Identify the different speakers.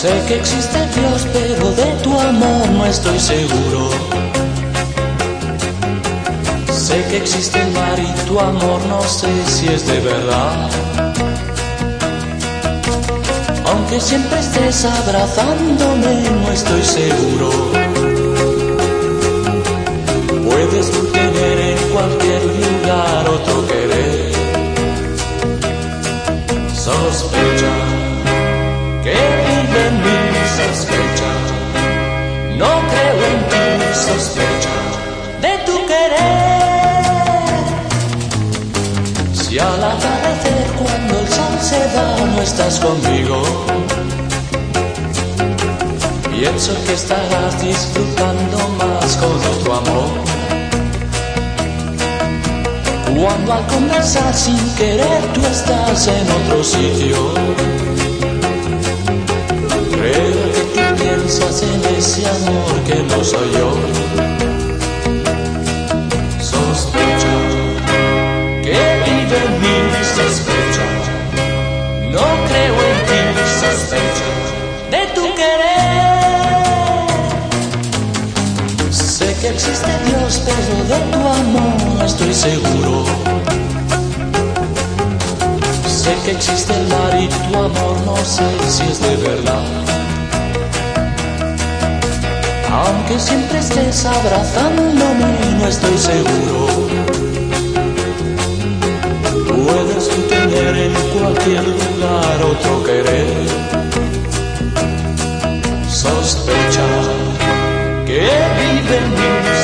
Speaker 1: que existe Dios, pero de tu amor no estoy seguro. Sé que existe el mar y tu amor no sé si es de verdad. Aunque siempre estés abrazándome, no estoy seguro. Puedes tú tener en cualquier lugar otro querer. Sospecha se no estás conmigo, pienso que estarás disfrutando más con otro amor. Cuando al conversar sin querer tú estás en otro sitio. Creo que tú piensas en ese amor que no soy yo. Existe Dios, pero de tu amor no estoy seguro. Sé que existe el mar y tu amor no sé si es de verdad. Aunque siempre estés abrazándome, no estoy seguro. Puedes tú tener en cualquier lugar been here